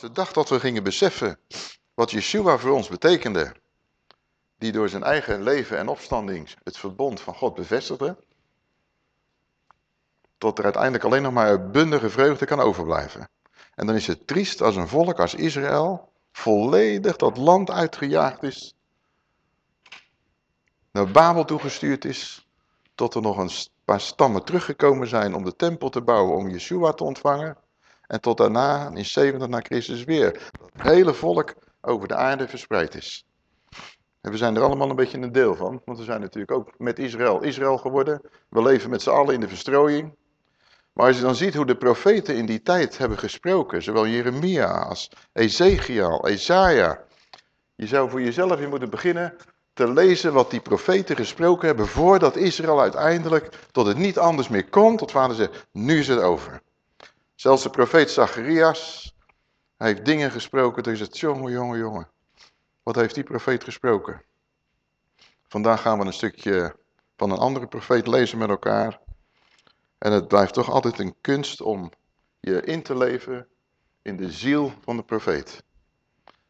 de dag dat we gingen beseffen wat Yeshua voor ons betekende, die door zijn eigen leven en opstanding het verbond van God bevestigde, tot er uiteindelijk alleen nog maar uitbundige vreugde kan overblijven. En dan is het triest als een volk als Israël volledig dat land uitgejaagd is, naar Babel toegestuurd is, tot er nog een paar stammen teruggekomen zijn om de tempel te bouwen, om Yeshua te ontvangen. En tot daarna, in 70 na Christus weer, het hele volk over de aarde verspreid is. En we zijn er allemaal een beetje een deel van, want we zijn natuurlijk ook met Israël Israël geworden. We leven met z'n allen in de verstrooiing. Maar als je dan ziet hoe de profeten in die tijd hebben gesproken, zowel Jeremia als Ezekiel, Isaiah. Je zou voor jezelf weer moeten beginnen te lezen wat die profeten gesproken hebben voordat Israël uiteindelijk tot het niet anders meer komt. Tot vader zegt, nu is het over. Zelfs de profeet Zacharias, hij heeft dingen gesproken. Toen is het, jongen, jongen, jongen. Wat heeft die profeet gesproken? Vandaag gaan we een stukje van een andere profeet lezen met elkaar. En het blijft toch altijd een kunst om je in te leven in de ziel van de profeet.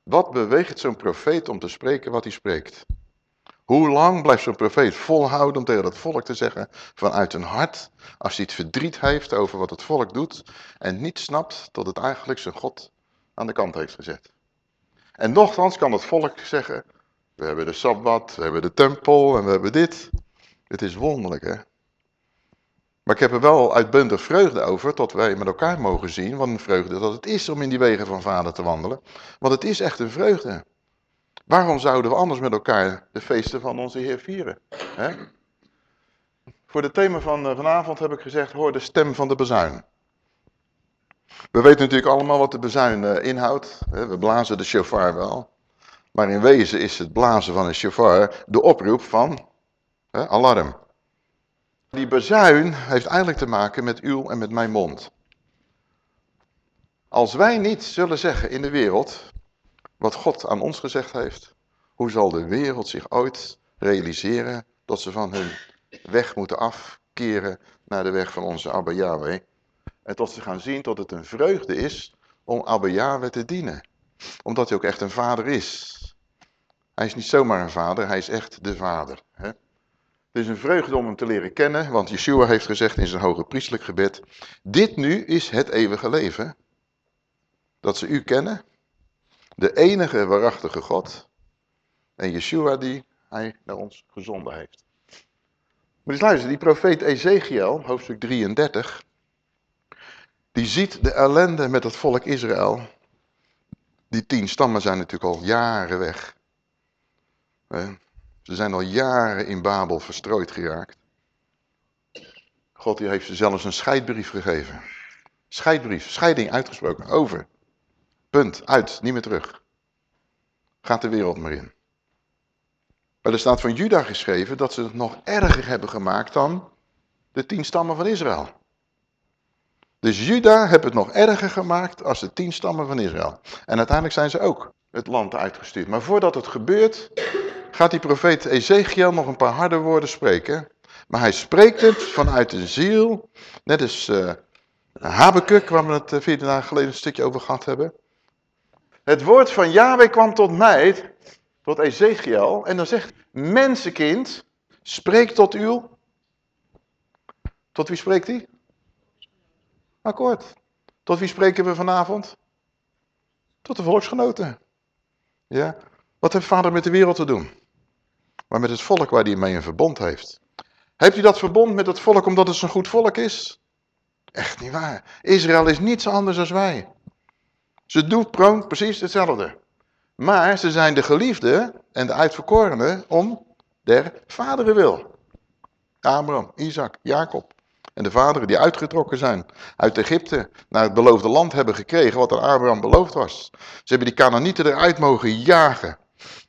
Wat beweegt zo'n profeet om te spreken wat hij spreekt? Hoe lang blijft zo'n profeet volhouden om tegen het volk te zeggen vanuit een hart, als hij het verdriet heeft over wat het volk doet en niet snapt dat het eigenlijk zijn God aan de kant heeft gezet. En nogthans kan het volk zeggen, we hebben de Sabbat, we hebben de tempel en we hebben dit. Het is wonderlijk hè. Maar ik heb er wel uitbundig vreugde over, tot wij met elkaar mogen zien wat een vreugde dat het is om in die wegen van vader te wandelen. Want het is echt een vreugde. Waarom zouden we anders met elkaar de feesten van onze Heer vieren? Voor het thema van eh, vanavond heb ik gezegd, hoor de stem van de bezuin. We weten natuurlijk allemaal wat de bezuin uh, inhoudt. We blazen de shofar wel. Maar in wezen is het blazen van een shofar de oproep van alarm. Die bezuin heeft eigenlijk te maken met uw en met mijn mond. Als wij niet zullen zeggen in de wereld, wat God aan ons gezegd heeft, hoe zal de wereld zich ooit realiseren dat ze van hun weg moeten afkeren naar de weg van onze Abba Yahweh. En tot ze gaan zien dat het een vreugde is om Abba Yahweh te dienen. Omdat hij ook echt een vader is. Hij is niet zomaar een vader, hij is echt de vader. Hè? Het is een vreugde om hem te leren kennen, want Yeshua heeft gezegd in zijn hoge priestelijk gebed, dit nu is het eeuwige leven, dat ze u kennen, de enige waarachtige God en Yeshua die hij naar ons gezonden heeft. Maar eens luisteren, die profeet Ezekiel, hoofdstuk 33, die ziet de ellende met het volk Israël. Die tien stammen zijn natuurlijk al jaren weg. Ze zijn al jaren in Babel verstrooid geraakt. God die heeft ze zelfs een scheidbrief gegeven. Scheidbrief, scheiding uitgesproken, over. Punt, uit, niet meer terug. Gaat de wereld maar in. Maar er staat van Juda geschreven dat ze het nog erger hebben gemaakt dan de tien stammen van Israël. Dus Juda heeft het nog erger gemaakt als de tien stammen van Israël. En uiteindelijk zijn ze ook het land uitgestuurd. Maar voordat het gebeurt, gaat die profeet Ezekiel nog een paar harde woorden spreken. Maar hij spreekt het vanuit de ziel, net als uh, Habakuk, waar we het uh, vier dagen geleden een stukje over gehad hebben. Het woord van Yahweh kwam tot mij, tot Ezekiel, en dan zegt, mensenkind, spreek tot u. Tot wie spreekt hij? Akkoord. Tot wie spreken we vanavond? Tot de volksgenoten. Ja. Wat heeft vader met de wereld te doen? Maar met het volk waar hij mee een verbond heeft. Heeft hij dat verbond met het volk omdat het zo'n goed volk is? Echt niet waar. Israël is niets anders dan wij. Ze doen precies hetzelfde. Maar ze zijn de geliefde en de uitverkorenen om der vaderen wil. Abraham, Isaac, Jacob. En de vaderen die uitgetrokken zijn uit Egypte naar het beloofde land hebben gekregen wat aan Abraham beloofd was. Ze hebben die Canaanieten eruit mogen jagen.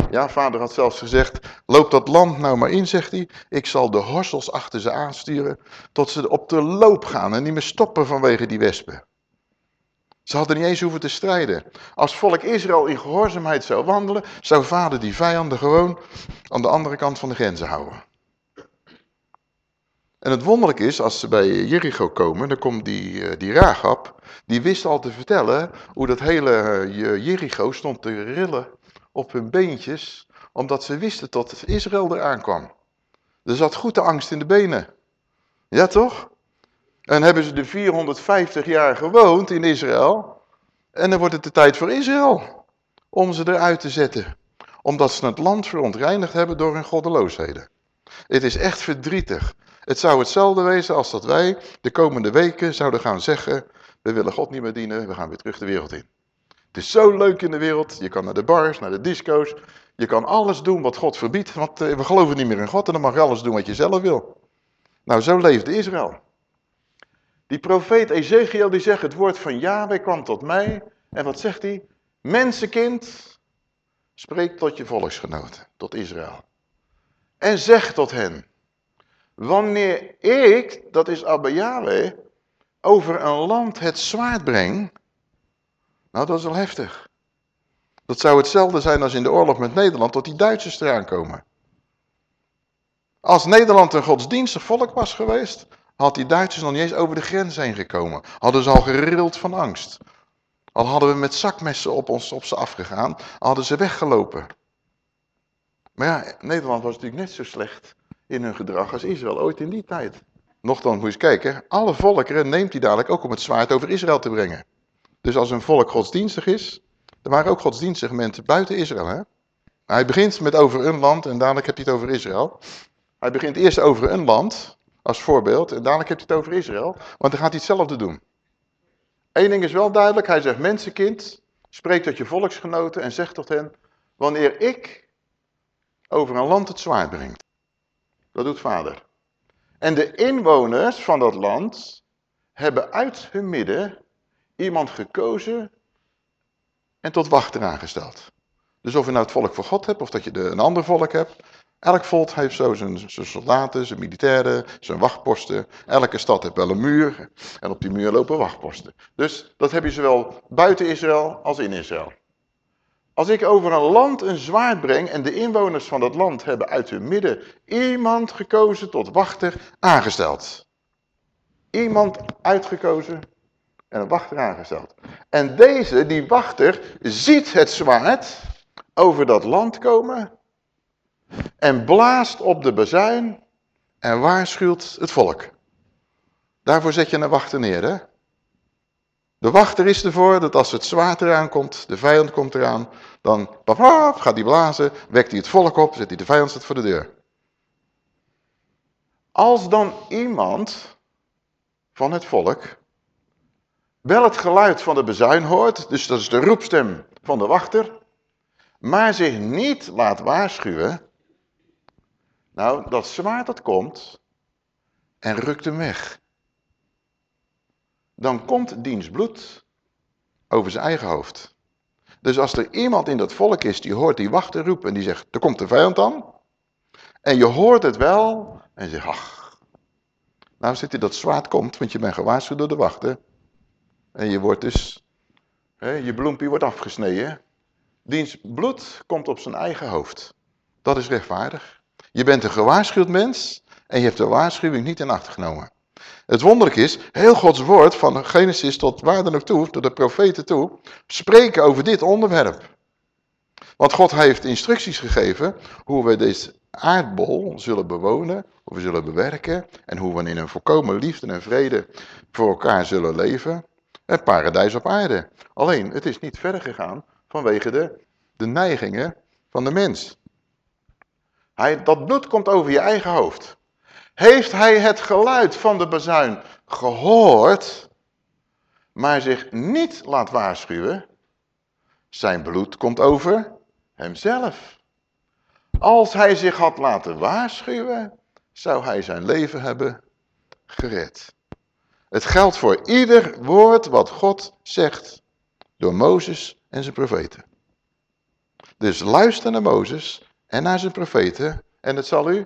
Ja, vader had zelfs gezegd, loop dat land nou maar in, zegt hij. Ik zal de horsels achter ze aansturen tot ze op de loop gaan en niet meer stoppen vanwege die wespen. Ze hadden niet eens hoeven te strijden. Als volk Israël in gehoorzaamheid zou wandelen, zou vader die vijanden gewoon aan de andere kant van de grenzen houden. En het wonderlijke is, als ze bij Jericho komen, dan komt die, eh, die Rahab, die wist al te vertellen hoe dat hele eh, Jericho stond te rillen op hun beentjes, omdat ze wisten dat Israël eraan kwam. Er zat goed de angst in de benen. Ja toch? En hebben ze de 450 jaar gewoond in Israël. En dan wordt het de tijd voor Israël om ze eruit te zetten. Omdat ze het land verontreinigd hebben door hun goddeloosheden. Het is echt verdrietig. Het zou hetzelfde wezen als dat wij de komende weken zouden gaan zeggen... we willen God niet meer dienen, we gaan weer terug de wereld in. Het is zo leuk in de wereld. Je kan naar de bars, naar de disco's. Je kan alles doen wat God verbiedt, want eh, we geloven niet meer in God en dan mag je alles doen wat je zelf wil. Nou, zo leefde Israël. Die profeet Ezekiel die zegt, het woord van Yahweh kwam tot mij. En wat zegt hij? Mensenkind, spreek tot je volksgenoten, tot Israël. En zeg tot hen, wanneer ik, dat is Abba Yahweh, over een land het zwaard breng, nou dat is wel heftig. Dat zou hetzelfde zijn als in de oorlog met Nederland, tot die Duitsers eraan komen. Als Nederland een godsdienstig volk was geweest, had die Duitsers nog niet eens over de grens heen gekomen. Hadden ze al gerild van angst. Al hadden we met zakmessen op, ons, op ze afgegaan, hadden ze weggelopen. Maar ja, Nederland was natuurlijk net zo slecht in hun gedrag als Israël ooit in die tijd. Nochtans moet je eens kijken, alle volkeren neemt hij dadelijk ook om het zwaard over Israël te brengen. Dus als een volk godsdienstig is, er waren ook godsdienstige mensen buiten Israël. Hè? Hij begint met over een land en dadelijk heb je het over Israël. Hij begint eerst over een land, als voorbeeld, en dadelijk heb je het over Israël. Want dan gaat hij hetzelfde doen. Eén ding is wel duidelijk, hij zegt, mensenkind, spreek tot je volksgenoten en zeg tot hen, wanneer ik over een land het zwaard breng. Dat doet vader. En de inwoners van dat land hebben uit hun midden iemand gekozen en tot wachter aangesteld. Dus of je nou het volk voor God hebt of dat je een ander volk hebt. Elk volk heeft zo zijn, zijn soldaten, zijn militairen, zijn wachtposten. Elke stad heeft wel een muur en op die muur lopen wachtposten. Dus dat heb je zowel buiten Israël als in Israël. Als ik over een land een zwaard breng en de inwoners van dat land hebben uit hun midden iemand gekozen tot wachter aangesteld. Iemand uitgekozen en een wachter aangesteld. En deze, die wachter, ziet het zwaard over dat land komen en blaast op de bezuin en waarschuwt het volk. Daarvoor zet je een wachter neer, hè? De wachter is ervoor dat als het zwaard eraan komt, de vijand komt eraan, dan pap, gaat hij blazen, wekt hij het volk op, zet hij de vijand voor de deur. Als dan iemand van het volk wel het geluid van de bezuin hoort, dus dat is de roepstem van de wachter, maar zich niet laat waarschuwen, nou, dat zwaard dat komt en rukt hem weg. Dan komt diens bloed over zijn eigen hoofd. Dus als er iemand in dat volk is die hoort die wachter roepen en die zegt, er komt de vijand aan. En je hoort het wel en je zegt, ach. Nou zit hij dat zwaard komt, want je bent gewaarschuwd door de wachter. En je wordt dus, hè, je bloempje wordt afgesneden. Diens bloed komt op zijn eigen hoofd. Dat is rechtvaardig. Je bent een gewaarschuwd mens en je hebt de waarschuwing niet in acht genomen. Het wonderlijk is, heel Gods woord, van Genesis tot waar dan ook toe, tot de profeten toe, spreken over dit onderwerp. Want God heeft instructies gegeven hoe we deze aardbol zullen bewonen, hoe we zullen bewerken en hoe we in een volkomen liefde en vrede voor elkaar zullen leven. Het paradijs op aarde. Alleen, het is niet verder gegaan vanwege de, de neigingen van de mens. Hij, dat bloed komt over je eigen hoofd. Heeft hij het geluid van de bazuin gehoord, maar zich niet laat waarschuwen, zijn bloed komt over hemzelf. Als hij zich had laten waarschuwen, zou hij zijn leven hebben gered. Het geldt voor ieder woord wat God zegt door Mozes en zijn profeten. Dus luister naar Mozes en naar zijn profeten en het zal u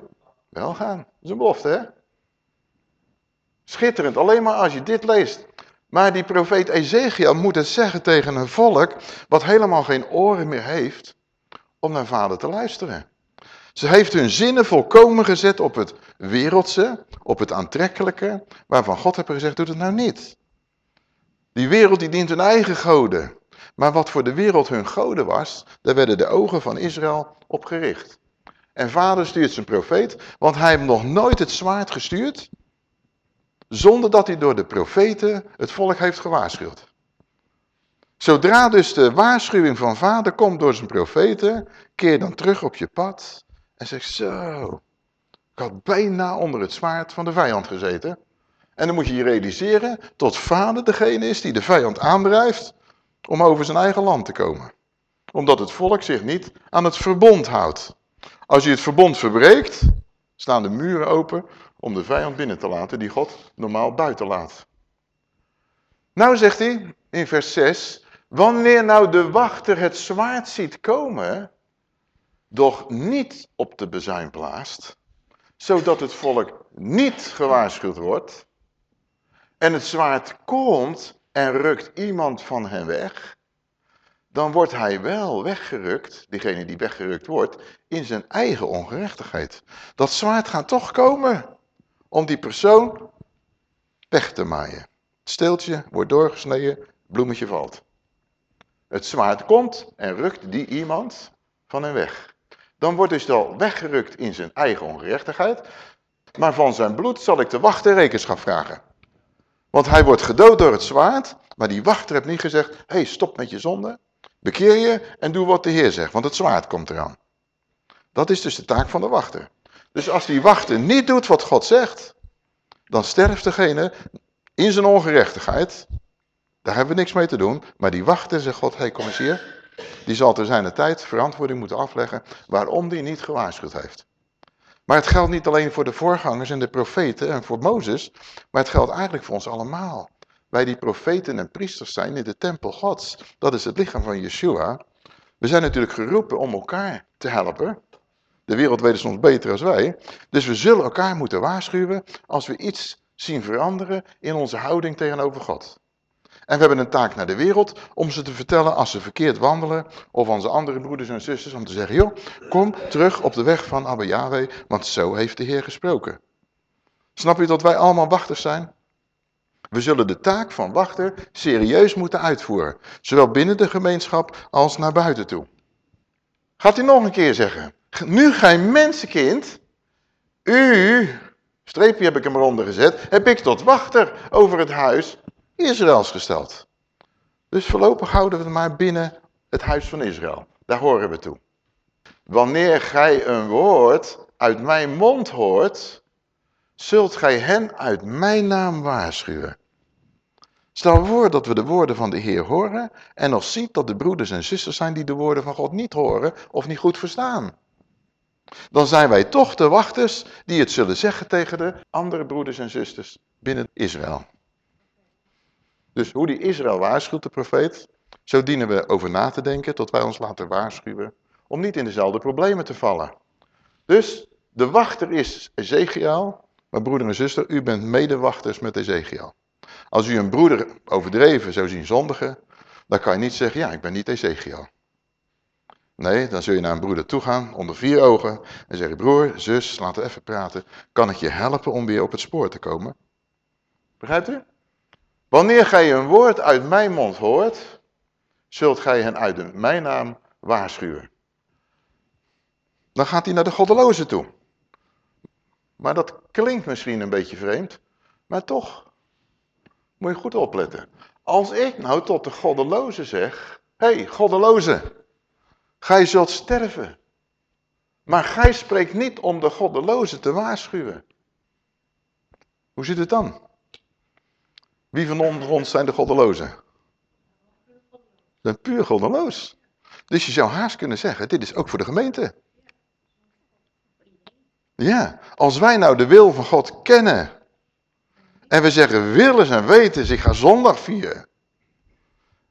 wel gaan. Dat is een belofte, hè? Schitterend, alleen maar als je dit leest. Maar die profeet Ezekiel moet het zeggen tegen een volk wat helemaal geen oren meer heeft om naar vader te luisteren. Ze heeft hun zinnen volkomen gezet op het wereldse, op het aantrekkelijke, waarvan God heeft gezegd, doe het nou niet. Die wereld die dient hun eigen goden. Maar wat voor de wereld hun goden was, daar werden de ogen van Israël op gericht. En vader stuurt zijn profeet, want hij heeft nog nooit het zwaard gestuurd, zonder dat hij door de profeten het volk heeft gewaarschuwd. Zodra dus de waarschuwing van vader komt door zijn profeten, keer dan terug op je pad en zeg zo, ik had bijna onder het zwaard van de vijand gezeten. En dan moet je je realiseren tot vader degene is die de vijand aandrijft om over zijn eigen land te komen. Omdat het volk zich niet aan het verbond houdt. Als je het verbond verbreekt, staan de muren open om de vijand binnen te laten die God normaal buiten laat. Nou zegt hij in vers 6, wanneer nou de wachter het zwaard ziet komen, doch niet op de bezuin blaast, zodat het volk niet gewaarschuwd wordt, en het zwaard komt en rukt iemand van hen weg, dan wordt hij wel weggerukt, diegene die weggerukt wordt, in zijn eigen ongerechtigheid. Dat zwaard gaat toch komen om die persoon weg te maaien. Het steeltje wordt doorgesneden, bloemetje valt. Het zwaard komt en rukt die iemand van hen weg. Dan wordt dus al weggerukt in zijn eigen ongerechtigheid. Maar van zijn bloed zal ik de wachter rekenschap vragen. Want hij wordt gedood door het zwaard. Maar die wachter heeft niet gezegd, hé hey, stop met je zonde. Bekeer je en doe wat de Heer zegt, want het zwaard komt eraan. Dat is dus de taak van de wachter. Dus als die wachter niet doet wat God zegt, dan sterft degene in zijn ongerechtigheid. Daar hebben we niks mee te doen. Maar die wachter zegt God, hé hey, kom eens hier. Die zal ter zijn tijd verantwoording moeten afleggen waarom die niet gewaarschuwd heeft. Maar het geldt niet alleen voor de voorgangers en de profeten en voor Mozes, maar het geldt eigenlijk voor ons allemaal. Wij die profeten en priesters zijn in de tempel gods, dat is het lichaam van Yeshua. We zijn natuurlijk geroepen om elkaar te helpen. De wereld weet soms beter als wij. Dus we zullen elkaar moeten waarschuwen als we iets zien veranderen in onze houding tegenover God. En we hebben een taak naar de wereld om ze te vertellen als ze verkeerd wandelen. Of onze andere broeders en zusters om te zeggen, joh, kom terug op de weg van Abba Yahweh, want zo heeft de Heer gesproken. Snap je dat wij allemaal wachters zijn? We zullen de taak van wachter serieus moeten uitvoeren. Zowel binnen de gemeenschap als naar buiten toe. Gaat hij nog een keer zeggen. Nu gij mensenkind, u, streepje heb ik hem eronder gezet, heb ik tot wachter over het huis Israëls gesteld. Dus voorlopig houden we het maar binnen het huis van Israël. Daar horen we toe. Wanneer gij een woord uit mijn mond hoort, zult gij hen uit mijn naam waarschuwen. Stel voor dat we de woorden van de Heer horen en nog ziet dat de broeders en zusters zijn die de woorden van God niet horen of niet goed verstaan. Dan zijn wij toch de wachters die het zullen zeggen tegen de andere broeders en zusters binnen Israël. Dus hoe die Israël waarschuwt, de profeet, zo dienen we over na te denken tot wij ons laten waarschuwen om niet in dezelfde problemen te vallen. Dus de wachter is Ezekiel, maar broeder en zuster, u bent medewachters met Ezekiel. Als u een broeder overdreven zou zien zondigen, dan kan je niet zeggen, ja, ik ben niet Ezekiel. Nee, dan zul je naar een broeder toe gaan, onder vier ogen, en zeggen, broer, zus, laten we even praten. Kan ik je helpen om weer op het spoor te komen? Begrijpt u? Wanneer gij een woord uit mijn mond hoort, zult gij hen uit mijn naam waarschuwen. Dan gaat hij naar de goddeloze toe. Maar dat klinkt misschien een beetje vreemd, maar toch moet je goed opletten. Als ik nou tot de goddeloze zeg, hé hey, goddeloze, gij zult sterven. Maar gij spreekt niet om de goddeloze te waarschuwen. Hoe zit het dan? Wie van ons zijn de goddelozen? Zijn puur goddeloos. Dus je zou haast kunnen zeggen, dit is ook voor de gemeente. Ja, als wij nou de wil van God kennen. En we zeggen, willen en weten, ik ga zondag vieren.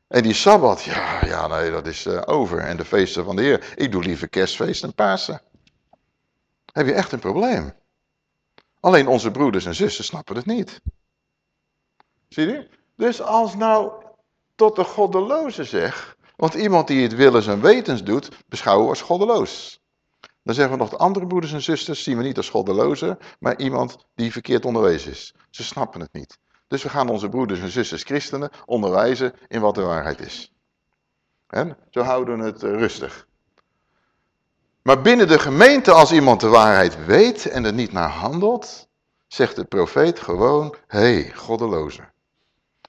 En die Sabbat, ja, ja, nee, dat is uh, over. En de feesten van de Heer. Ik doe liever kerstfeest en Pasen. Heb je echt een probleem. Alleen onze broeders en zussen snappen het niet. Zie je? Dus als nou tot de goddeloze zeg, want iemand die het willens en wetens doet, beschouwen we als goddeloos. Dan zeggen we nog de andere broeders en zusters zien we niet als goddelozen, maar iemand die verkeerd onderwezen is. Ze snappen het niet. Dus we gaan onze broeders en zusters christenen onderwijzen in wat de waarheid is. En zo houden we het eh, rustig. Maar binnen de gemeente, als iemand de waarheid weet en er niet naar handelt, zegt de profeet gewoon, hé, hey, goddeloze.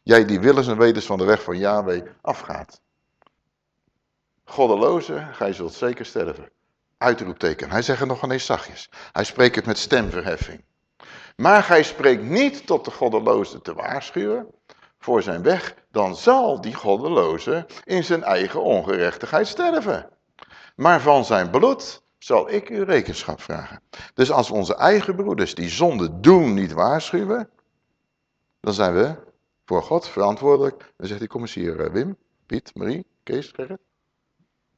Jij die willens en wetens van de weg van Yahweh afgaat. Goddeloze, gij zult zeker sterven. Uitroepteken. Hij zegt het nog eens zachtjes. Hij spreekt het met stemverheffing. Maar gij spreekt niet tot de goddeloze te waarschuwen voor zijn weg, dan zal die goddeloze in zijn eigen ongerechtigheid sterven. Maar van zijn bloed zal ik u rekenschap vragen. Dus als onze eigen broeders die zonde doen niet waarschuwen, dan zijn we voor God verantwoordelijk. Dan zegt eens hier eh, Wim, Piet, Marie, Kees.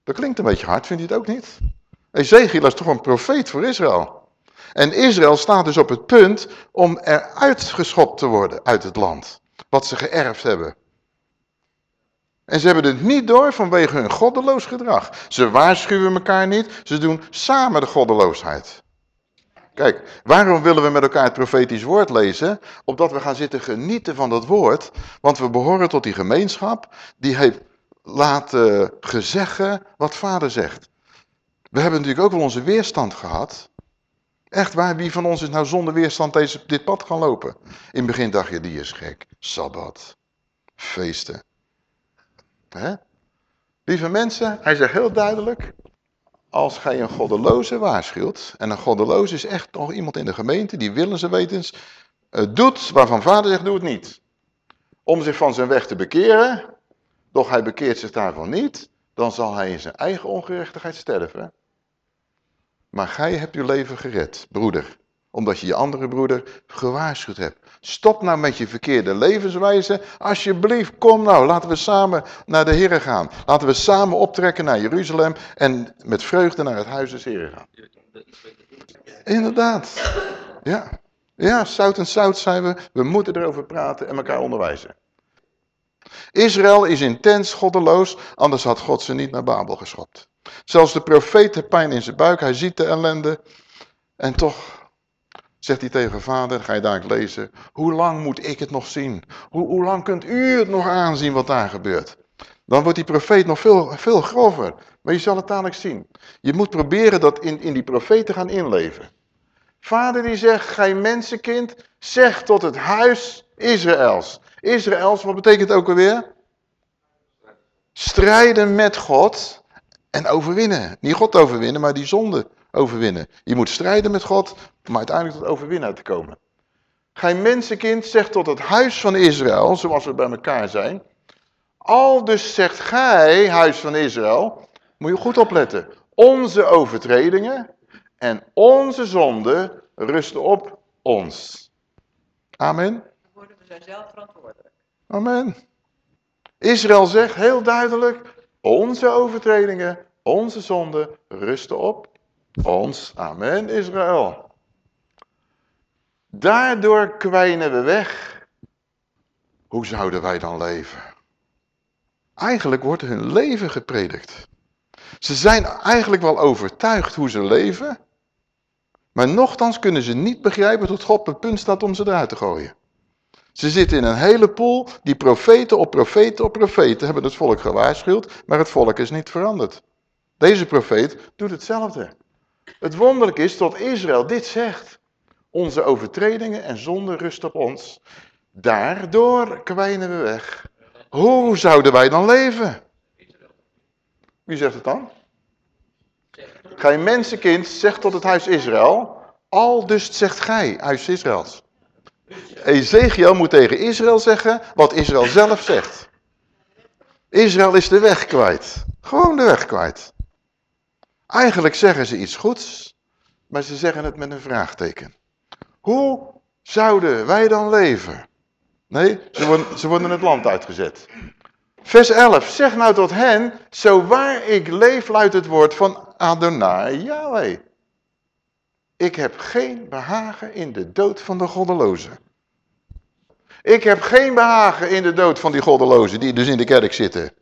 Dat klinkt een beetje hard, vindt u het ook niet? Ezekiel is toch een profeet voor Israël. En Israël staat dus op het punt om eruit geschopt te worden uit het land. Wat ze geërfd hebben. En ze hebben het niet door vanwege hun goddeloos gedrag. Ze waarschuwen elkaar niet, ze doen samen de goddeloosheid. Kijk, waarom willen we met elkaar het profetisch woord lezen? Opdat we gaan zitten genieten van dat woord. Want we behoren tot die gemeenschap die heeft laten gezeggen wat vader zegt. We hebben natuurlijk ook wel onze weerstand gehad. Echt waar, wie van ons is nou zonder weerstand deze, dit pad gaan lopen? In het begin dacht je, die is gek. Sabbat, feesten. Hè? Lieve mensen, hij zegt heel duidelijk, als gij een goddeloze waarschuwt, en een goddeloze is echt nog iemand in de gemeente die willen ze wetens, doet waarvan vader zegt, doe het niet. Om zich van zijn weg te bekeren, doch hij bekeert zich daarvan niet, dan zal hij in zijn eigen ongerechtigheid sterven. Maar gij hebt uw leven gered, broeder, omdat je je andere broeder gewaarschuwd hebt. Stop nou met je verkeerde levenswijze. Alsjeblieft, kom nou, laten we samen naar de Heer gaan. Laten we samen optrekken naar Jeruzalem en met vreugde naar het huis des Heeren gaan. Inderdaad. Ja. Ja, zout en zout zijn we. We moeten erover praten en elkaar onderwijzen. Israël is intens goddeloos, anders had God ze niet naar Babel geschopt. Zelfs de profeet heeft pijn in zijn buik, hij ziet de ellende. En toch zegt hij tegen vader, ga je daar lezen, hoe lang moet ik het nog zien? Hoe, hoe lang kunt u het nog aanzien wat daar gebeurt? Dan wordt die profeet nog veel, veel grover. Maar je zal het dadelijk zien. Je moet proberen dat in, in die profeet te gaan inleven. Vader die zegt, gij mensenkind, zeg tot het huis Israëls. Israëls, wat betekent ook alweer? Strijden met God en overwinnen. Niet God overwinnen, maar die zonde overwinnen. Je moet strijden met God om uiteindelijk tot overwinnaar te komen. Gij mensenkind zegt tot het huis van Israël, zoals we bij elkaar zijn. Al dus zegt gij, huis van Israël, moet je goed opletten. Onze overtredingen en onze zonden rusten op ons. Amen. worden we zijn zelf verantwoordelijk. Amen. Israël zegt heel duidelijk, onze overtredingen, onze zonden rusten op ons. Amen, Israël. Daardoor kwijnen we weg. Hoe zouden wij dan leven? Eigenlijk wordt hun leven gepredikt. Ze zijn eigenlijk wel overtuigd hoe ze leven. Maar nochtans kunnen ze niet begrijpen dat God op het punt staat om ze eruit te gooien. Ze zitten in een hele pool die profeten op profeten op profeten hebben het volk gewaarschuwd, maar het volk is niet veranderd. Deze profeet doet hetzelfde. Het wonderlijk is dat Israël dit zegt. Onze overtredingen en zonde rust op ons. Daardoor kwijnen we weg. Hoe zouden wij dan leven? Wie zegt het dan? Gij mensenkind zegt tot het huis Israël. Al dus zegt gij, huis Israëls. Ezekiel moet tegen Israël zeggen wat Israël zelf zegt. Israël is de weg kwijt. Gewoon de weg kwijt. Eigenlijk zeggen ze iets goeds, maar ze zeggen het met een vraagteken. Hoe zouden wij dan leven? Nee, ze worden, ze worden het land uitgezet. Vers 11, zeg nou tot hen, zo waar ik leef luidt het woord van Adonai Yahweh. Ik heb geen behagen in de dood van de goddelozen. Ik heb geen behagen in de dood van die goddelozen die dus in de kerk zitten.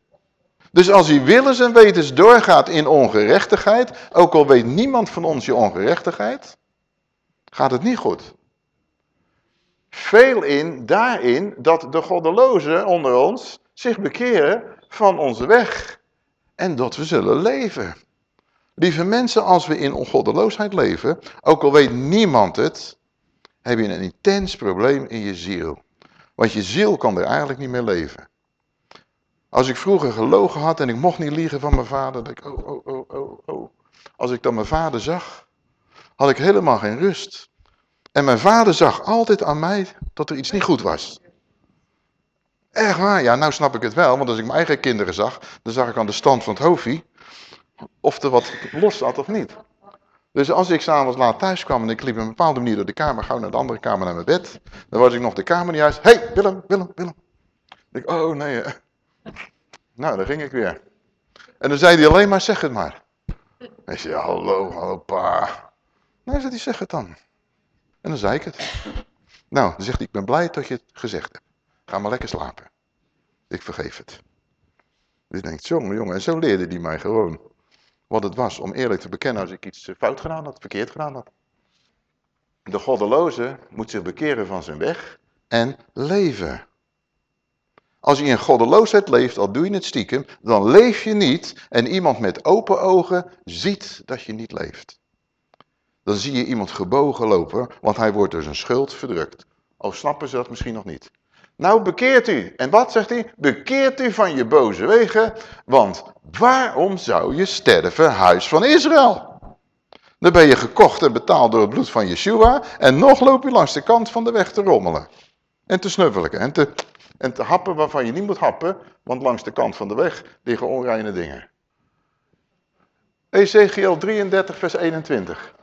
Dus als hij willens en wetens doorgaat in ongerechtigheid, ook al weet niemand van ons je ongerechtigheid, gaat het niet goed. Veel in, daarin, dat de goddelozen onder ons zich bekeren van onze weg. En dat we zullen leven. Lieve mensen, als we in ongoddeloosheid leven, ook al weet niemand het, heb je een intens probleem in je ziel. Want je ziel kan er eigenlijk niet meer leven. Als ik vroeger gelogen had en ik mocht niet liegen van mijn vader, dan ik, oh, oh, oh, oh, oh. Als ik dan mijn vader zag, had ik helemaal geen rust. En mijn vader zag altijd aan mij dat er iets niet goed was. Echt waar, ja, nou snap ik het wel, want als ik mijn eigen kinderen zag, dan zag ik aan de stand van het hoofdje of er wat los zat of niet. Dus als ik s'avonds laat thuis kwam en ik liep op een bepaalde manier door de kamer, gauw naar de andere kamer naar mijn bed, dan was ik nog de kamer niet uit. Hé, hey, Willem, Willem, Willem. Ik, oh nee. Nou, dan ging ik weer. En dan zei hij alleen maar, zeg het maar. Hij zei, hallo, hallo pa. Nee, zei hij, zeg het dan. En dan zei ik het. Nou, dan zegt hij, ik ben blij dat je het gezegd hebt. Ga maar lekker slapen. Ik vergeef het. Dus ik denk, jongen, jongen. En zo leerde hij mij gewoon wat het was om eerlijk te bekennen als ik iets fout gedaan had, verkeerd gedaan had. De goddeloze moet zich bekeren van zijn weg en leven. Als je in goddeloosheid leeft, al doe je het stiekem, dan leef je niet en iemand met open ogen ziet dat je niet leeft. Dan zie je iemand gebogen lopen, want hij wordt door zijn schuld verdrukt. Al snappen ze dat misschien nog niet. Nou, bekeert u. En wat zegt hij? Bekeert u van je boze wegen, want waarom zou je sterven, huis van Israël? Dan ben je gekocht en betaald door het bloed van Yeshua en nog loop je langs de kant van de weg te rommelen. En te snuffelen en te, en te happen waarvan je niet moet happen, want langs de kant van de weg liggen onreine dingen. Ezekiel 33 vers 21.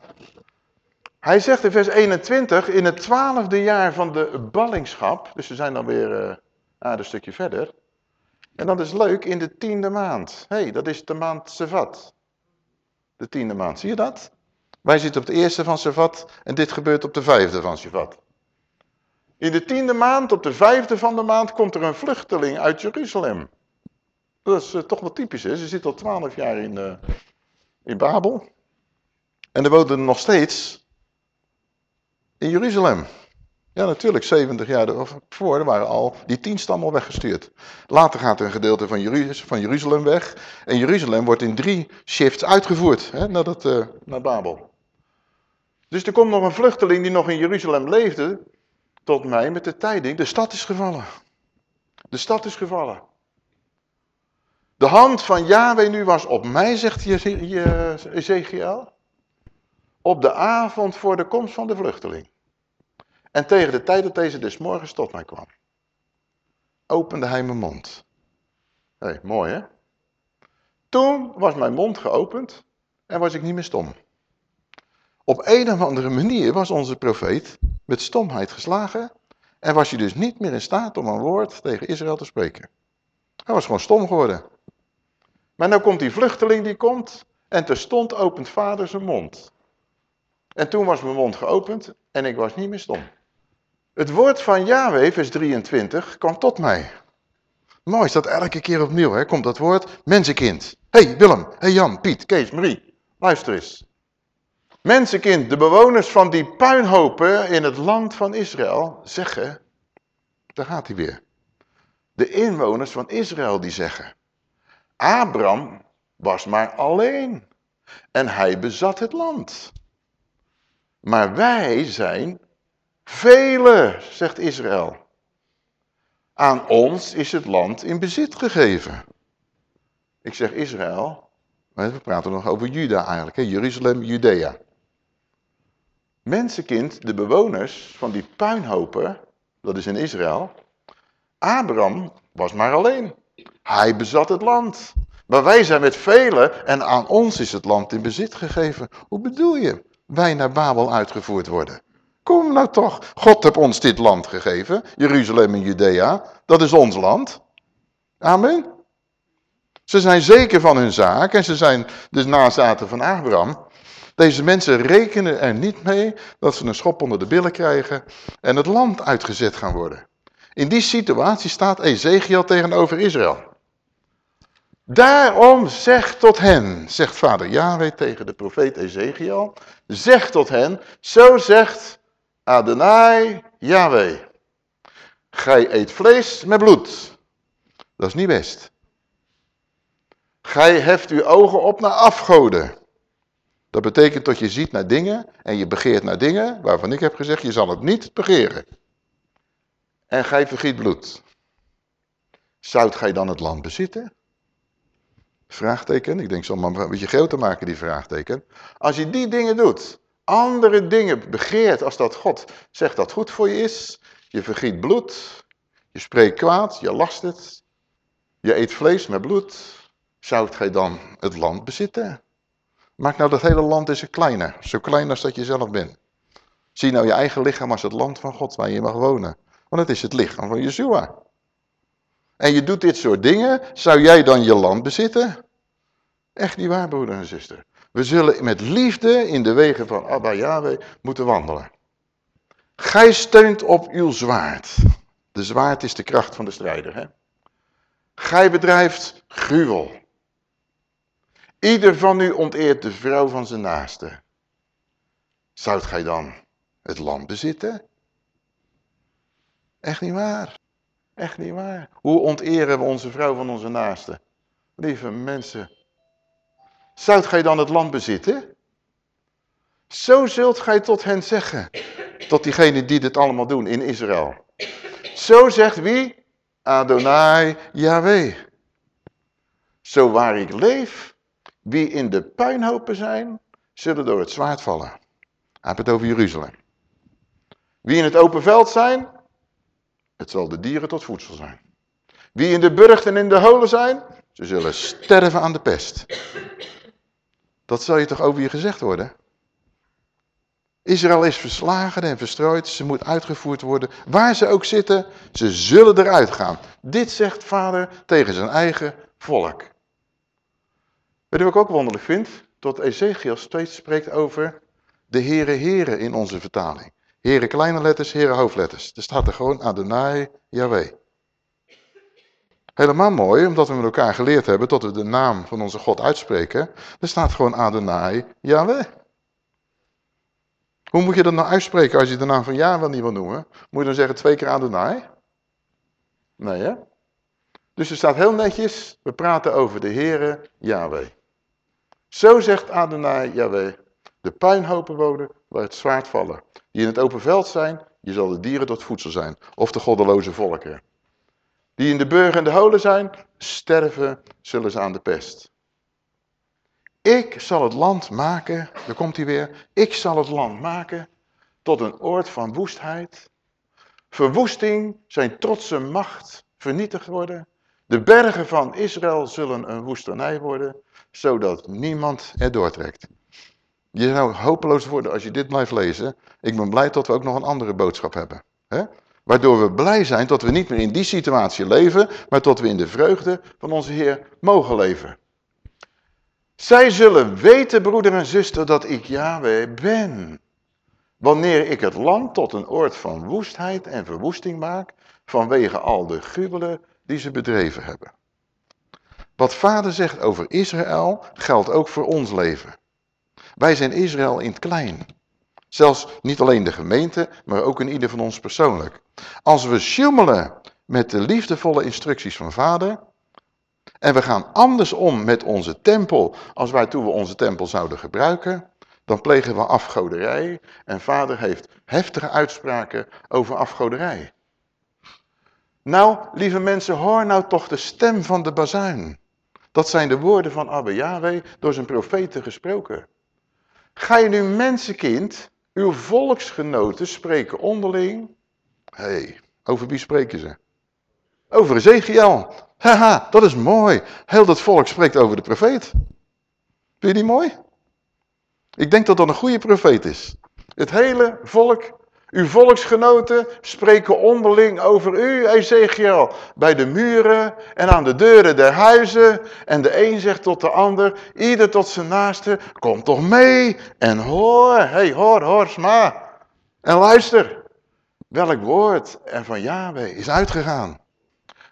Hij zegt in vers 21, in het twaalfde jaar van de ballingschap, dus we zijn dan weer uh, een stukje verder. En dat is leuk, in de tiende maand. Hey, dat is de maand Sevat. De tiende maand, zie je dat? Wij zitten op de eerste van Sevat en dit gebeurt op de vijfde van Sevat. In de tiende maand, op de vijfde van de maand, komt er een vluchteling uit Jeruzalem. Dat is uh, toch wel typisch, hè? Ze zit al twaalf jaar in, uh, in Babel. En er wonen nog steeds in Jeruzalem. Ja, natuurlijk, 70 jaar ervoor er waren al die tien stammen al weggestuurd. Later gaat er een gedeelte van, Jeruzalem, van Jeruzalem weg. En Jeruzalem wordt in drie shifts uitgevoerd hè, naar, dat, uh, naar Babel. Dus er komt nog een vluchteling die nog in Jeruzalem leefde, tot mij met de tijding, de stad is gevallen. De stad is gevallen. De hand van Yahweh nu was op mij, zegt Ezekiel, op de avond voor de komst van de vluchteling. En tegen de tijd dat deze dus morgens tot mij kwam, opende hij mijn mond. Hé, hey, mooi hè? Toen was mijn mond geopend en was ik niet meer stom. Op een of andere manier was onze profeet met stomheid geslagen en was hij dus niet meer in staat om een woord tegen Israël te spreken. Hij was gewoon stom geworden. Maar nu komt die vluchteling die komt en terstond opent vader zijn mond. En toen was mijn mond geopend en ik was niet meer stom. Het woord van Yahweh, vers 23, kwam tot mij. Mooi is dat elke keer opnieuw, hè? komt dat woord, mensenkind. hey, Willem, hey Jan, Piet, Kees, Marie, luister eens. Mensenkind, de bewoners van die puinhopen in het land van Israël zeggen, daar gaat hij weer. De inwoners van Israël die zeggen, Abraham was maar alleen en hij bezat het land. Maar wij zijn Vele, zegt Israël. Aan ons is het land in bezit gegeven. Ik zeg Israël, we praten nog over Juda eigenlijk, hè? Jeruzalem, Judea. Mensenkind, de bewoners van die puinhopen, dat is in Israël. Abraham was maar alleen. Hij bezat het land. Maar wij zijn met velen en aan ons is het land in bezit gegeven. Hoe bedoel je? Wij naar Babel uitgevoerd worden. Kom nou toch, God heeft ons dit land gegeven, Jeruzalem en Judea, dat is ons land. Amen. Ze zijn zeker van hun zaak en ze zijn dus nazaten van Abraham. Deze mensen rekenen er niet mee dat ze een schop onder de billen krijgen en het land uitgezet gaan worden. In die situatie staat Ezekiel tegenover Israël. Daarom zeg tot hen, zegt vader Yahweh tegen de profeet Ezekiel, zeg tot hen, zo zegt Adonai Yahweh. Gij eet vlees met bloed. Dat is niet best. Gij heft uw ogen op naar afgoden. Dat betekent dat je ziet naar dingen en je begeert naar dingen waarvan ik heb gezegd, je zal het niet begeren. En gij vergiet bloed. Zoudt gij dan het land bezitten? Vraagteken. Ik denk, zal maar een beetje groter maken, die vraagteken. Als je die dingen doet, andere dingen begeert als dat God zegt dat goed voor je is. Je vergiet bloed, je spreekt kwaad, je last het. Je eet vlees met bloed. Zoudt gij dan het land bezitten? Maak nou dat hele land eens kleiner. Zo klein als dat je zelf bent. Zie nou je eigen lichaam als het land van God waar je mag wonen. Want het is het lichaam van Yeshua. En je doet dit soort dingen, zou jij dan je land bezitten? Echt niet waar, broeder en zuster. We zullen met liefde in de wegen van Abba Yahweh moeten wandelen. Gij steunt op uw zwaard. De zwaard is de kracht van de strijder. Hè? Gij bedrijft gruwel. Ieder van u onteert de vrouw van zijn naaste. Zoudt gij dan het land bezitten? Echt niet waar. Echt niet waar. Hoe onteren we onze vrouw van onze naaste? Lieve mensen. Zoudt gij dan het land bezitten? Zo zult gij tot hen zeggen. Tot diegenen die dit allemaal doen in Israël. Zo zegt wie? Adonai Yahweh. Zo waar ik leef, wie in de puinhopen zijn, zullen door het zwaard vallen. Hij heeft het over Jeruzalem. Wie in het open veld zijn, het zal de dieren tot voedsel zijn. Wie in de burchten en in de holen zijn, ze zullen sterven aan de pest. Dat zal je toch over je gezegd worden? Israël is verslagen en verstrooid, ze moet uitgevoerd worden. Waar ze ook zitten, ze zullen eruit gaan. Dit zegt vader tegen zijn eigen volk. Wat ik ook wonderlijk vind? Dat Ezekiel steeds spreekt over de Here Here in onze vertaling. Heren kleine letters, heren hoofdletters. Er staat er gewoon Adonai Yahweh. Helemaal mooi, omdat we met elkaar geleerd hebben tot we de naam van onze God uitspreken. Er staat gewoon Adonai Yahweh. Hoe moet je dat nou uitspreken als je de naam van Yahweh niet wil noemen? Moet je dan zeggen twee keer Adonai? Nee hè? Dus er staat heel netjes, we praten over de Heere Yahweh. Zo zegt Adonai Yahweh, de puinhopen wonen waar het zwaard vallen. Die in het open veld zijn, je zal de dieren tot voedsel zijn. Of de goddeloze volken. Die in de burger en de holen zijn, sterven zullen ze aan de pest. Ik zal het land maken, daar komt hij weer. Ik zal het land maken tot een oord van woestheid. Verwoesting, zijn trotse macht vernietigd worden. De bergen van Israël zullen een woestenij worden, zodat niemand er doortrekt. Je zou hopeloos worden als je dit blijft lezen. Ik ben blij dat we ook nog een andere boodschap hebben. Hè? Waardoor we blij zijn dat we niet meer in die situatie leven, maar dat we in de vreugde van onze Heer mogen leven. Zij zullen weten, broeder en zuster, dat ik Yahweh ben. Wanneer ik het land tot een oord van woestheid en verwoesting maak, vanwege al de gruwelen die ze bedreven hebben. Wat vader zegt over Israël, geldt ook voor ons leven. Wij zijn Israël in het klein. Zelfs niet alleen de gemeente, maar ook in ieder van ons persoonlijk. Als we sjoemelen met de liefdevolle instructies van vader... en we gaan anders om met onze tempel als waartoe we onze tempel zouden gebruiken... dan plegen we afgoderij en vader heeft heftige uitspraken over afgoderij. Nou, lieve mensen, hoor nou toch de stem van de bazuin. Dat zijn de woorden van Abba Yahweh door zijn profeten gesproken. Ga je nu mensenkind, uw volksgenoten spreken onderling. Hé, hey, over wie spreken ze? Over Ezekiel. Haha, dat is mooi. Heel dat volk spreekt over de profeet. Vind je die mooi? Ik denk dat dat een goede profeet is. Het hele volk uw volksgenoten spreken onderling over u, Ezekiel, bij de muren en aan de deuren der huizen. En de een zegt tot de ander, ieder tot zijn naaste, kom toch mee en hoor, hey, hoor, hoor, sma. En luister, welk woord er van Yahweh is uitgegaan.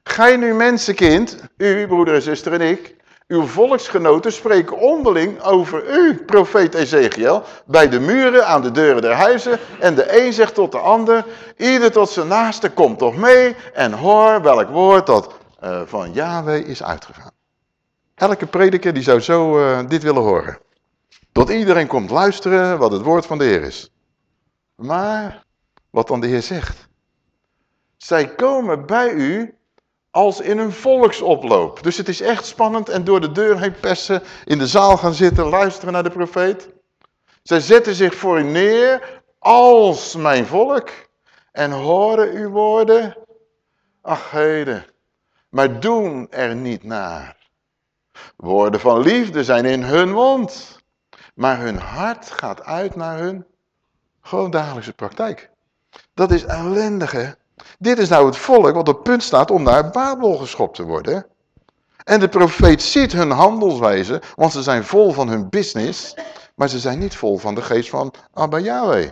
Gij nu mensenkind, u, broeder en zuster en ik, Uw volksgenoten spreken onderling over u, profeet Ezekiel, bij de muren, aan de deuren der huizen. En de een zegt tot de ander, ieder tot zijn naaste, komt toch mee en hoor welk woord dat uh, van Yahweh is uitgegaan. Elke prediker die zou zo uh, dit willen horen. Dat iedereen komt luisteren wat het woord van de Heer is. Maar wat dan de Heer zegt. Zij komen bij u als in een volksoploop. Dus het is echt spannend en door de deur heen persen, in de zaal gaan zitten, luisteren naar de profeet. Zij zetten zich voor u neer als mijn volk en horen uw woorden. Ach heden, maar doen er niet naar. Woorden van liefde zijn in hun mond, maar hun hart gaat uit naar hun gewoon dagelijkse praktijk. Dat is ellendig hè. Dit is nou het volk wat op punt staat om naar Babel geschopt te worden. En de profeet ziet hun handelswijze, want ze zijn vol van hun business, maar ze zijn niet vol van de geest van Abba Yahweh.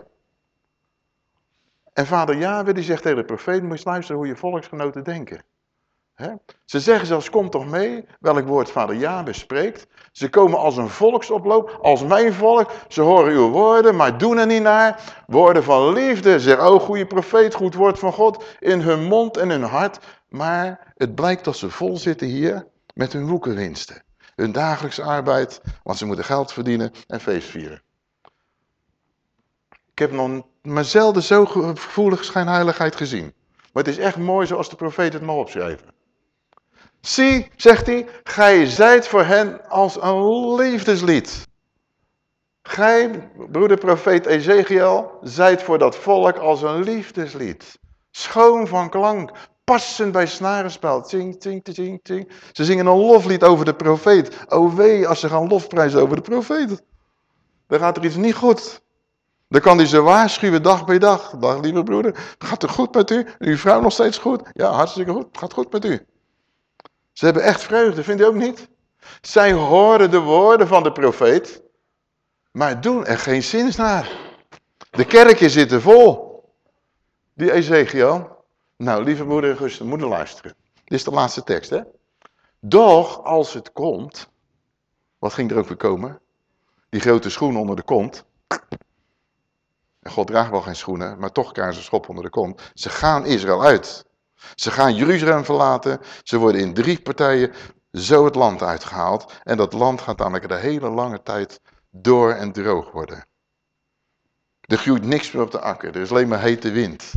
En vader Yahweh die zegt tegen de profeet, moet je luisteren hoe je volksgenoten denken. Ze zeggen zelfs, kom toch mee, welk woord vader Yahweh spreekt. Ze komen als een volksoploop, als mijn volk. Ze horen uw woorden, maar doen er niet naar. Woorden van liefde, zeg, oh goede profeet, goed woord van God, in hun mond en hun hart. Maar het blijkt dat ze vol zitten hier met hun woekerwinsten. Hun dagelijkse arbeid, want ze moeten geld verdienen en feest vieren. Ik heb nog maar zelden zo gevoelig schijnheiligheid gezien. Maar het is echt mooi zoals de profeet het maar opschrijven. Zie, zegt hij, gij zijt voor hen als een liefdeslied. Gij, broeder profeet Ezekiel, zijt voor dat volk als een liefdeslied. Schoon van klank, passend bij snarenspel. Ting, ting, ting, ting. Ze zingen een loflied over de profeet. O wee, als ze gaan lofprijzen over de profeet. Dan gaat er iets niet goed. Dan kan hij ze waarschuwen dag bij dag. Dag lieve broeder, gaat het goed met u? Uw vrouw nog steeds goed? Ja, hartstikke goed. Gaat goed met u. Ze hebben echt vreugde, vind je ook niet? Zij horen de woorden van de profeet, maar doen er geen zins naar. De kerken zitten vol. Die Ezekiel. Nou, lieve moeder en zuster, moeder luisteren. Dit is de laatste tekst, hè? Doch, als het komt, wat ging er ook weer komen? Die grote schoen onder de kont. En God draagt wel geen schoenen, maar toch krijgen ze schop onder de kont. Ze gaan Israël uit. Ze gaan Jeruzalem verlaten. Ze worden in drie partijen zo het land uitgehaald. En dat land gaat namelijk de hele lange tijd door en droog worden. Er groeit niks meer op de akker. Er is alleen maar hete wind.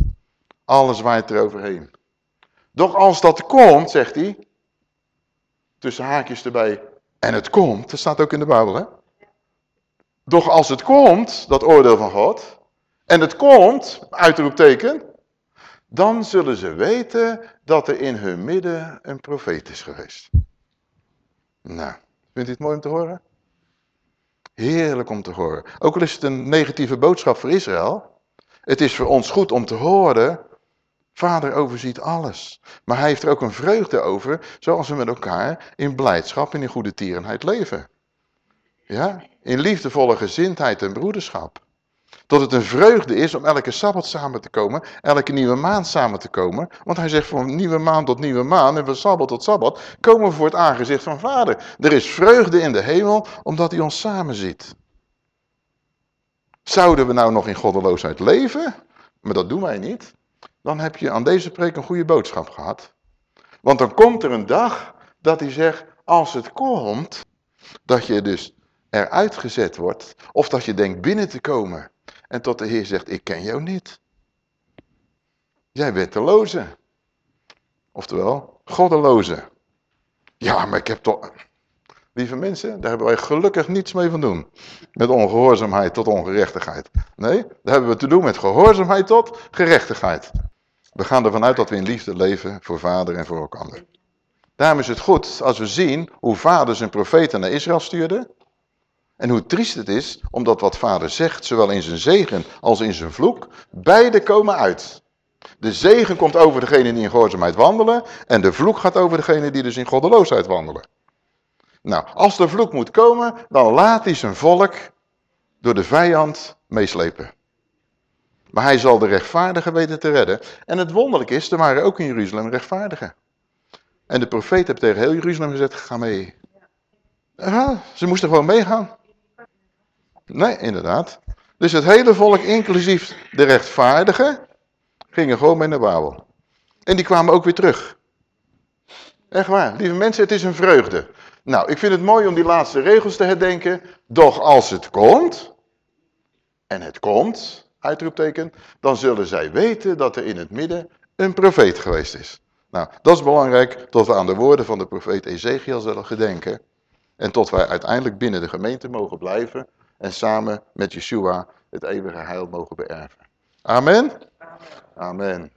Alles waait er overheen. Doch als dat komt, zegt hij, tussen haakjes erbij, en het komt, dat staat ook in de Bijbel, hè? Doch als het komt, dat oordeel van God, en het komt, uitroepteken, dan zullen ze weten dat er in hun midden een profeet is geweest. Nou, vindt u het mooi om te horen? Heerlijk om te horen. Ook al is het een negatieve boodschap voor Israël. Het is voor ons goed om te horen, vader overziet alles. Maar hij heeft er ook een vreugde over, zoals we met elkaar in blijdschap en in goede tierenheid leven. Ja, in liefdevolle gezindheid en broederschap. Dat het een vreugde is om elke Sabbat samen te komen, elke nieuwe maand samen te komen. Want hij zegt van nieuwe maand tot nieuwe maand en van Sabbat tot Sabbat komen we voor het aangezicht van vader. Er is vreugde in de hemel omdat hij ons samen ziet. Zouden we nou nog in goddeloosheid leven? Maar dat doen wij niet. Dan heb je aan deze preek een goede boodschap gehad. Want dan komt er een dag dat hij zegt, als het komt, dat je dus eruit gezet wordt, of dat je denkt binnen te komen. En tot de Heer zegt, ik ken jou niet. Jij bent de. Oftewel, goddeloze. Ja, maar ik heb toch... Lieve mensen, daar hebben wij gelukkig niets mee van doen. Met ongehoorzaamheid tot ongerechtigheid. Nee, daar hebben we te doen met gehoorzaamheid tot gerechtigheid. We gaan ervan uit dat we in liefde leven voor vader en voor elkaar. Daarom is het goed als we zien hoe vader zijn profeten naar Israël stuurde. En hoe triest het is, omdat wat vader zegt, zowel in zijn zegen als in zijn vloek, beide komen uit. De zegen komt over degene die in gehoorzaamheid wandelen en de vloek gaat over degene die dus in goddeloosheid wandelen. Nou, als de vloek moet komen, dan laat hij zijn volk door de vijand meeslepen. Maar hij zal de rechtvaardigen weten te redden. En het wonderlijk is, er waren ook in Jeruzalem rechtvaardigen. En de profeet heeft tegen heel Jeruzalem gezegd, ga mee. Ja, ze moesten gewoon meegaan. Nee, inderdaad. Dus het hele volk, inclusief de rechtvaardigen, gingen gewoon mee naar Babel. En die kwamen ook weer terug. Echt waar, lieve mensen, het is een vreugde. Nou, ik vind het mooi om die laatste regels te herdenken. Doch als het komt, en het komt, uitroepteken, dan zullen zij weten dat er in het midden een profeet geweest is. Nou, dat is belangrijk tot we aan de woorden van de profeet Ezekiel zullen gedenken. En tot wij uiteindelijk binnen de gemeente mogen blijven en samen met Yeshua het eeuwige heil mogen beërven. Amen? Amen.